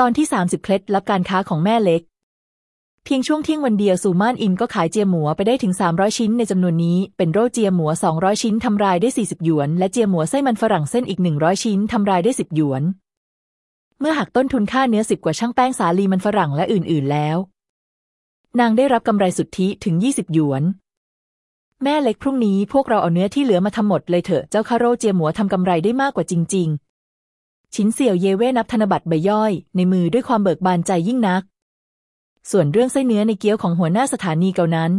ตอนที่ 30 เคล็ดลับการค้าของแม่เล็ก เพียงช่วงเที่ยงวันเดียวซูมานอินก็ขายเจียหมัวไปได้ถึง 300 ชิ้นในจำนวนนี้ เป็นโรเจียหมัว 200 ชิ้นทำรายได้ 40 หยวน และเจียหมัวไส้มันฝรั่งเส้นอีก 100 ชิ้นทำรายได้ 10 หยวน เมื่อหักต้นทุนค่าเนื้อสิบกว่าช่างแป้งสาลีมันฝรั่งและอื่น ๆ แล้ว นางได้รับกำไรสุทธิถึง 20 หยวน แม่เล็กพรุ่งนี้พวกเราเอาเนื้อที่เหลือมาทำหมดเลยเถอะเจ้าคาโรเจียหมัวทำกำไรได้มากกว่าจริง ๆ ชินเสี่ยวเยเว่นับธนบัตรใบย่อย ในมือด้วยความเบิกบานใจยิ่งนัก ส่วนเรื่องไส้เนื้อในเกี๊ยวของหัวหน้าสถานีเก่านั้น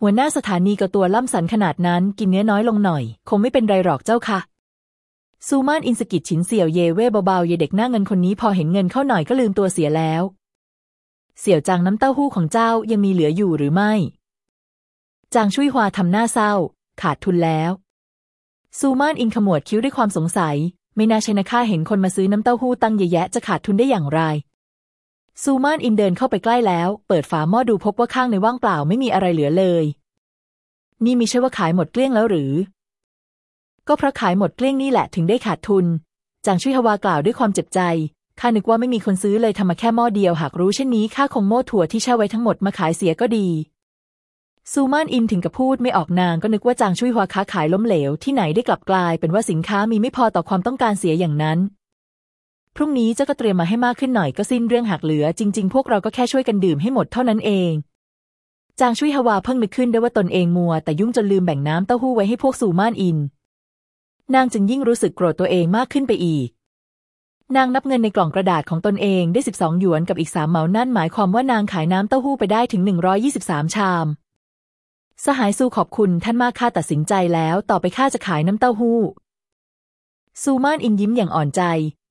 หัวหน้าสถานีเก่าตัวล่ำสันขนาดนั้นกินเนื้อน้อยลงหน่อย คงไม่เป็นไรหรอกเจ้าค่ะซูมานอินสกิดฉินเสี่ยวเยเว่เบาๆเยเด็กหน้าเงินคนนี้พอเห็นเงินเข้าหน่อยก็ลืมตัวเสียแล้ว เสี่ยวจางน้ำเต้าหู้ของเจ้ายังมีเหลืออยู่หรือไม่จางชุยฮวาทำหน้าเศร้า ขาดทุนแล้ว ซูมานอินขมวดคิ้วด้วยความสงสัย ไม่น่าใช่นะข้าเห็นคนมาซื้อน้ำเต้าหู้ตั้งเยอะแยะจะขาดทุนได้อย่างไร ซูมานอินเดินเข้าไปใกล้แล้ว เปิดฝาหม้อดูพบว่าข้างในว่างเปล่าไม่มีอะไรเหลือเลย นี่มีใช่ว่าขายหมดเกลี้ยงแล้วหรือ ก็เพราะขายหมดเกลี้ยงนี่แหละถึงได้ขาดทุน จางชุยฮวากล่าวด้วยความเจ็บใจข้านึกว่าไม่มีคนซื้อเลยทำมาแค่หม้อเดียวหากรู้เช่นนี้ข้าคงโม่ถั่วที่แช่ไว้ทั้งหมดมาขายเสียก็ดี ซูมานอินถึงกับพูดไม่ออกนางก็นึกว่าจางชุยฮวาค้าขายล้มเหลวที่ไหนได้กลับกลายเป็นว่าสินค้ามีไม่พอต่อความต้องการเสียอย่างนั้น พรุ่งนี้เจ้าก็เตรียมมาให้มากขึ้นหน่อยก็สิ้นเรื่องหักเหลือ จริง ๆ พวกเราก็แค่ช่วยกันดื่มให้หมดเท่านั้นเอง จางชุยฮวาเพิ่งนึกขึ้นได้ว่าตนเองมัว แต่ยุ่งจนลืมแบ่งน้ำเต้าหู้ไว้ให้พวกซูมานอิน นางจึงยิ่งรู้สึกโกรธตัวเองมากขึ้นไปอีกนางนับเงินในกล่องกระดาษของตนเองได้สิบสองหยวนกับอีกสามเหมานั่นหมายความว่านางขายน้ำเต้าหู้ไปได้ถึงหนึ่งร้อยี่สิบสามชาม สหายซูขอบคุณท่านมากข้าตัดสินใจแล้ว ต่อไปข้าจะขายน้ำเต้าหู้ ซูมานอินยิ้มอย่างอ่อนใจ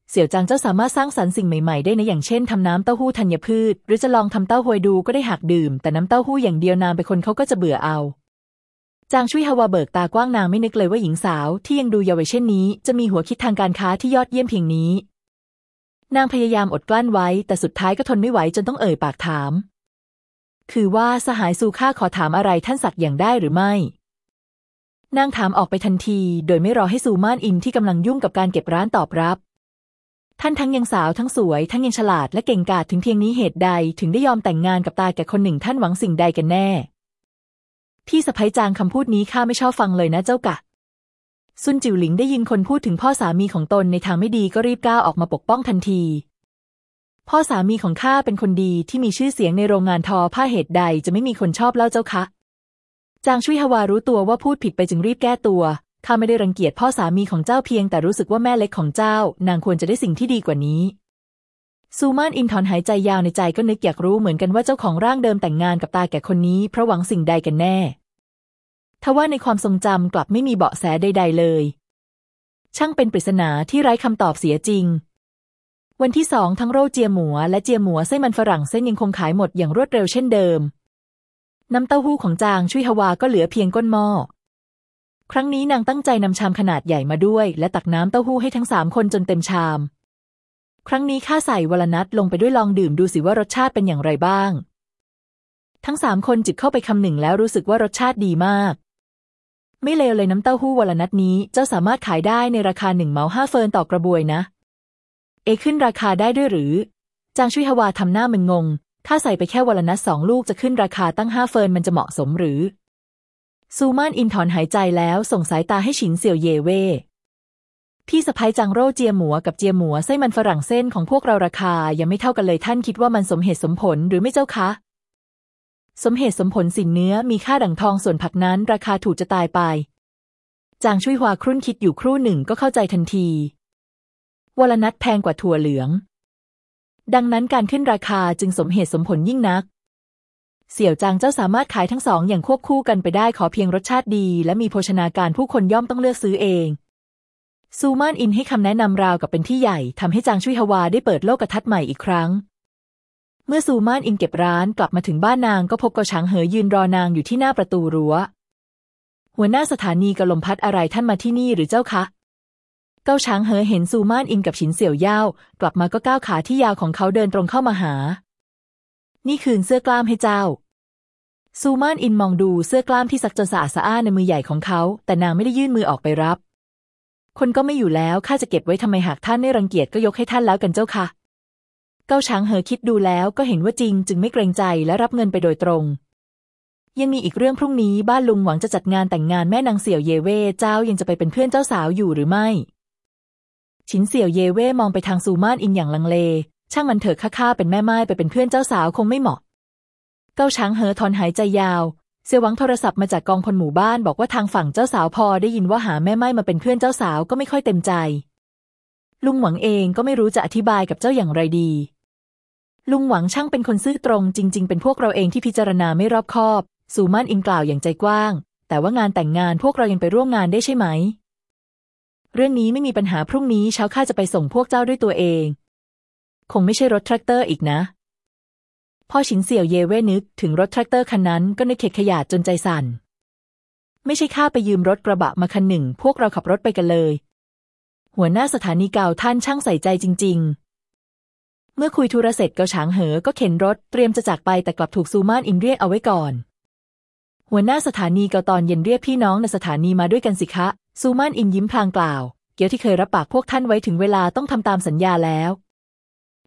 เสี่ยวจางเจ้าสามารถสร้างสรรค์สิ่งใหม่ๆได้นะอย่างเช่นทำน้ำเต้าหู้ธัญพืช หรือจะลองทำเต้าหวยดูก็ได้หักดื่ม แต่น้ำเต้าหู้อย่างเดียวนานไปคนเขาก็จะเบื่อเอาจางชุยฮาวาเบิกตากว้างนางไม่นึกเลยว่าหญิงสาวที่ยังดูเยาว์เช่นนี้ จะมีหัวคิดทางการค้าที่ยอดเยี่ยมเพียงนี้ นางพยายามอดกลั้นไว้ แต่สุดท้ายก็ทนไม่ไหวจนต้องเอ่ยปากถาม คือว่าสหายซูข้าขอถามอะไรท่านสักอย่างได้หรือไม่ นางถามออกไปทันที โดยไม่รอให้ซูม่านอินที่กำลังยุ่งกับการเก็บร้านตอบรับ ท่านทั้งยังสาวทั้งสวย ทั้งยังฉลาดและเก่งกาจถึงเพียงนี้เหตุใดถึงได้ยอมแต่งงานกับตาแก่คนหนึ่งท่านหวังสิ่งใดกันแน่ พี่สะพ้ยจางคำพูดนี้ข้าไม่ชอบฟังเลยนะเจ้ากะซุนจิวหลิงได้ยินคนพูดถึงพ่อสามีของตนในทางไม่ดีก็รีบก้าวออกมาปกป้องทันที พ่อสามีของข้าเป็นคนดีที่มีชื่อเสียงในโรงงานทอผ้าเหตุใดจะไม่มีคนชอบเล่าเจ้าคะจางชุยฮวารู้ตัวว่าพูดผิดไปจึงรีบแก้ตัวข้าไม่ได้รังเกียจพ่อสามีของเจ้าเพียงแต่รู้สึกว่าแม่เล็กของเจ้า นางควรจะได้สิ่งที่ดีกว่านี้ ซูมานอินถอนหายใจยาวในใจก็นึกอยากรู้เหมือนกันว่าเจ้าของร่างเดิมแต่งงานกับตาแก่คนนี้เพราะหวังสิ่งใดกันแน่ทว่าในความทรงจำกลับไม่มีเบาะแสใด ๆ เลย ช่างเป็นปริศนาที่ไร้คำตอบเสียจริง วันที่สองทั้งโรเจียหมัวและเจียหมัวไส้มันฝรั่งเส้นยังคงขายหมดอย่างรวดเร็วเช่นเดิม น้ำเต้าหู้ของจางชุยฮวาก็เหลือเพียงก้นหม้อครั้งนี้นางตั้งใจนำชามขนาดใหญ่มาด้วย และตักน้ำเต้าหู้ให้ทั้งสามคนจนเต็มชาม ครั้งนี้ข้าใส่วลนัทลงไปด้วยลองดื่มดูสิว่ารสชาติเป็นอย่างไรบ้าง ทั้งสามคนจิบเข้าไปคำหนึ่งแล้วรู้สึกว่ารสชาติดีมาก ไม่เลวเลยน้ำเต้าหู้วลนัทนี้เจ้าสามารถขายได้ในราคาหนึ่งเมาห้าเฟินต่อกระบวยนะ เอขึ้นราคาได้ด้วยหรือ จางชุยฮวาทำหน้ามึนงง ถ้าใส่ไปแค่วลนัทสองลูกจะขึ้นราคาตั้งห้าเฟินมันจะเหมาะสมหรือ ซูมานอินถอนหายใจแล้วส่งสายตาให้ฉินเสี่ยวเยเว่พี่สะพ้ยจังโร่เจียหมัวกับเจียหมัวไส้มันฝรั่งเส้นของพวกเราราคายังไม่เท่ากันเลยท่านคิดว่ามันสมเหตุสมผลหรือไม่เจ้าคะ สมเหตุสมผลสินเนื้อมีค่าดังทองส่วนผักนั้นราคาถูกจะตายไป จางชุยฮวาครุ่นคิดอยู่ครู่หนึ่งก็เข้าใจทันที วลนัทแพงกว่าถั่วเหลือง ดังนั้นการขึ้นราคาจึงสมเหตุสมผลยิ่งนัก เสี่ยวจางเจ้าสามารถขายทั้งสองอย่างควบคู่กันไปได้ขอเพียงรสชาติดี และมีโภชนาการผู้คนย่อมต้องเลือกซื้อเองซูมานอินให้คำแนะนำราวกับเป็นที่ใหญ่ทำให้จางชุยฮวาได้เปิดโลกทัศน์ใหม่อีกครั้ง เมื่อซูมานอินเก็บร้านกลับมาถึงบ้านนางก็พบกอช้างเหอยืนรอนางอยู่ที่หน้าประตูรั้ว หัวหน้าสถานีกระลมพัดอะไรท่านมาที่นี่หรือเจ้าคะ เก้าช้างเหอเห็นซูม่านอิงกับฉินเสี่ยวย่าวกลับมาก็ก้าวขาที่ยาวของเขาเดินตรงเข้ามาหา นี่คืนเสื้อกล้ามให้เจ้า ซูม่านอินมองดูเสื้อกล้ามที่ซักจนสะอาดสะอ้านในมือใหญ่ของเขา แต่นางไม่ได้ยื่นมือออกไปรับ คนก็ไม่อยู่แล้วข้าจะเก็บไว้ทำไมหากท่านไม่รังเกียจก็ยกให้ท่านแล้วกันเจ้าค่ะ เก้าช้างเหอคิดดูแล้วก็เห็นว่าจริง จึงไม่เกรงใจและรับเงินไปโดยตรงยังมีอีกเรื่องพรุ่งนี้บ้านลุงหวังจะจัดงานแต่งงานแม่นางเสี่ยวเยเว่เจ้ายังจะไปเป็นเพื่อนเจ้าสาวอยู่หรือไม่ ฉินเสี่ยวเยเว่มองไปทางซูมานอินอย่างลังเล ช่างมันเถอะข้าๆเป็นแม่ไม้ไปเป็นเพื่อนเจ้าสาวคงไม่เหมาะ เก้าช้างเหอถอนหายใจยาว เสี่ยวหวังโทรศัพท์มาจากกองพลหมู่บ้านบอกว่าทางฝั่งเจ้าสาวพอได้ยินว่าหาแม่ไม้มาเป็นเพื่อนเจ้าสาวก็ไม่ค่อยเต็มใจ ลุงหวังเองก็ไม่รู้จะอธิบายกับเจ้าอย่างไรดี ลุงหวังช่างเป็นคนซื่อตรงจริง ๆ เป็นพวกเราเองที่พิจารณาไม่รอบคอบ ซูมานอินกล่าวอย่างใจกว้าง แต่ว่างานแต่งงานพวกเรายังไปร่วมงานได้ใช่ไหม เรื่องนี้ไม่มีปัญหาพรุ่งนี้เช้าข้าจะไปส่งพวกเจ้าด้วยตัวเอง คงไม่ใช่รถแทรกเตอร์อีกนะ พ่อฉินเสี่ยวเย่เว่นึกถึงรถแทรกเตอร์คันนั้นก็นึกเข็ดขยาดจนใจสั่น ไม่ใช่ข้าไปยืมรถกระบะมาคันหนึ่ง พวกเราขับรถไปกันเลย หัวหน้าสถานีเก่าท่านช่างใส่ใจจริง ๆเมื่อคุยธุระเสร็จเกาฉางเหอ ก็เข็นรถเตรียมจะจากไปแต่กลับถูกซูมานอินเรียกเอาไว้ก่อน หัวหน้าสถานีเกาตอนเย็นเรียกพี่น้องในสถานีมาด้วยกันสิคะ ซูมานอินยิ้มพลางกล่าว เกียวที่เคยรับปากพวกท่านไว้ถึงเวลาต้องทำตามสัญญาแล้ว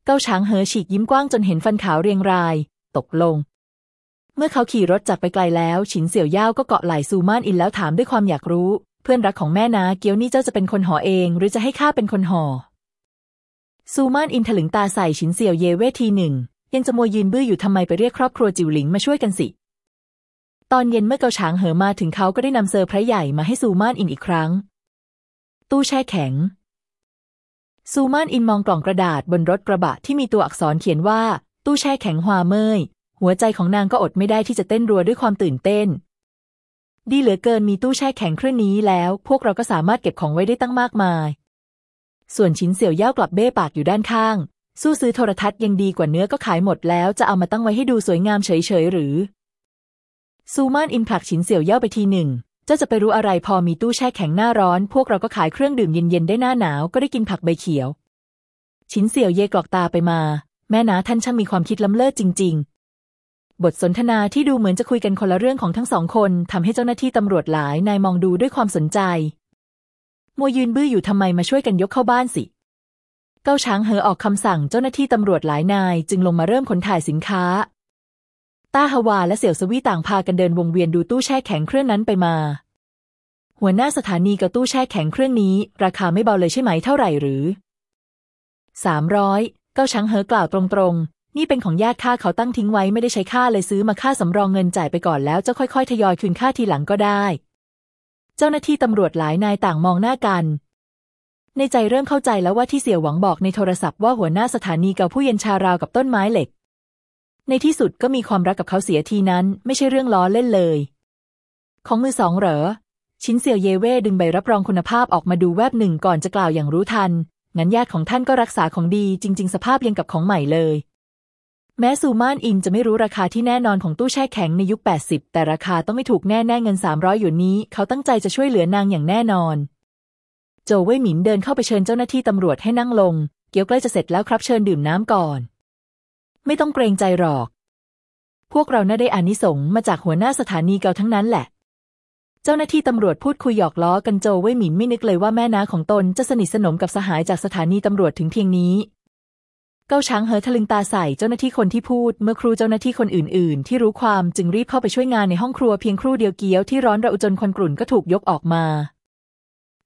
เกาฉางเหอฉีกยิ้มกว้างจนเห็นฟันขาวเรียงราย ตกลง เมื่อเขาขี่รถจากไปไกลแล้ว ฉินเสี่ยวย่าก็เกาะไหล่ซูมานอินแล้วถามด้วยความอยากรู้ เพื่อนรักของแม่นะเกียวนี่เจ้าจะเป็นคนห่อเอง หรือจะให้ข้าเป็นคนห่อซูมานอินถลึงตาใส่ฉินเสี่ยวเย่เวทีหนึ่งยังจะมัวยืนบื้ออยู่ทำไมไปเรียกครอบครัวจิวหลิงมาช่วยกันสิ ตอนเย็นเมื่อเกาฉางเหอมาถึงเขาก็ได้นำเซอร์ไพรส์ใหญ่มาให้ซูมานอินอีกครั้ง ตู้แช่แข็ง ซูมานอินมองกล่องกระดาษบนรถกระบะที่มีตัวอักษรเขียนว่า ตู้แช่แข็งฮวาเมยหัวใจของนางก็อดไม่ได้ที่จะเต้นรัวด้วยความตื่นเต้น ดีเหลือเกินมีตู้แช่แข็งเครื่องนี้แล้ว พวกเราก็สามารถเก็บของไว้ได้ตั้งมากมาย ส่วนชิ้นเสี่ยวย่ากลับเบ้ปากอยู่ด้านข้าง สู้ซื้อโทรทัศน์ยังดีกว่าเนื้อก็ขายหมดแล้วจะเอามาตั้งไว้ให้ดูสวยงามเฉยๆหรือ ซูมานอินผลักฉินเสี่ยวเย่าไปทีหนึ่งเจ้าจะไปรู้อะไรพอมีตู้แช่แข็งหน้าร้อน พวกเราก็ขายเครื่องดื่มเย็นๆได้หน้าหนาวก็ได้กินผักใบเขียว ฉินเสี่ยวเย่กรอกตาไปมา แม่นาท่านช่างมีความคิดล้ำเลิศจริง ๆ บทสนทนาที่ดูเหมือนจะคุยกันคนละเรื่องของทั้งสองคนทำให้เจ้าหน้าที่ตำรวจหลายนายมองดูด้วยความสนใจ มัวยืนบื้ออยู่ทำไมมาช่วยกันยกเข้าบ้านสิเก้าช้างเหอออกคำสั่งเจ้าหน้าที่ตำรวจหลายนาย จึงลงมาเริ่มขนถ่ายสินค้า ต้าฮาวาและเสี่ยวสวีต่างพากันเดินวงเวียนดูตู้แช่แข็งเครื่องนั้นไปมา หัวหน้าสถานีกับตู้แช่แข็งเครื่องนี้ ราคาไม่เบาเลยใช่ไหมเท่าไหร่หรือสามร้อยเก้าช้างเหอกล่าวตรงๆ นี่เป็นของญาติข้าเขาตั้งทิ้งไว้ไม่ได้ใช้ค่าเลยซื้อมาค่าสำรองเงินจ่ายไปก่อนแล้วจะค่อยๆ ทยอยคืนค่าทีหลังก็ได้ เจ้าหน้าที่ตำรวจหลายนายต่างมองหน้ากัน ในใจเริ่มเข้าใจแล้วว่าที่เสี่ยวหวังบอกในโทรศัพท์ว่าหัวหน้าสถานีเกาผู้เย็นชาราวกับต้นไม้เหล็ก ในที่สุดก็มีความรักกับเขาเสียทีนั้น ไม่ใช่เรื่องล้อเล่นเลย ของมือสองเหรอ ชิ้นเสี่ยวเยเว่ดึงใบรับรองคุณภาพออกมาดูแวบหนึ่งก่อนจะกล่าวอย่างรู้ทัน งั้นญาติของท่านก็รักษาของดีจริง ๆ สภาพยังกับของใหม่เลย แม้ซูมานอินจะไม่รู้ราคาที่แน่นอนของตู้แช่แข็งในยุค 80 แต่ราคาต้องไม่ถูกแน่แน่เงิน 300หยวนนี้ เขาตั้งใจจะช่วยเหลือนางอย่างแน่นอน โจวเว่ยหมินเดินเข้าไปเชิญเจ้าหน้าที่ตำรวจให้นั่งลง เกี๊ยวใกล้จะเสร็จแล้วครับเชิญดื่มน้ำก่อน ไม่ต้องเกรงใจหรอก พวกเราน่าได้อานิสงส์มาจากหัวหน้าสถานีเกาทั้งนั้นแหละ เจ้าหน้าที่ตำรวจพูดคุยหยอกล้อกันโจวเว่ยหมินไม่นึกเลยว่าแม่น้าของตนจะสนิทสนมกับสหายจากสถานีตำรวจถึงเพียงนี้ เกาช้างเหอทะลึงตาใส่เจ้าหน้าที่คนที่พูด เมื่อครูเจ้าหน้าที่คนอื่น ๆ ที่รู้ความจึงรีบเข้าไปช่วยงานในห้องครัวเพียงครู่เดียวเกี๊ยวที่ร้อนระอุจนควันกรุ่นก็ถูกยกออกมา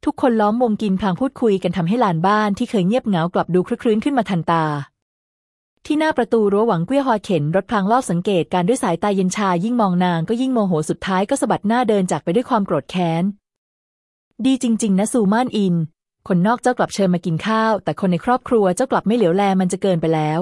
ทุกคนล้อมวงกินพลางพูดคุยกันทำให้ลานบ้านที่เคยเงียบเหงากลับดูคลึกครื้นขึ้นมาทันตา ที่หน้าประตูรั้วหวังเกวี้ยฮอเข็นรถพลางรอบสังเกตการด้วยสายตาเย็นชายิ่งมองนางก็ยิ่งโมโหสุดท้ายก็สะบัดหน้าเดินจากไปด้วยความโกรธแค้น ดีจริง ๆ นะซูมานอิน คนนอกเจ้ากลับเชิญมากินข้าว แต่คนในครอบครัวเจ้ากลับไม่เหลียวแลมันจะเกินไปแล้ว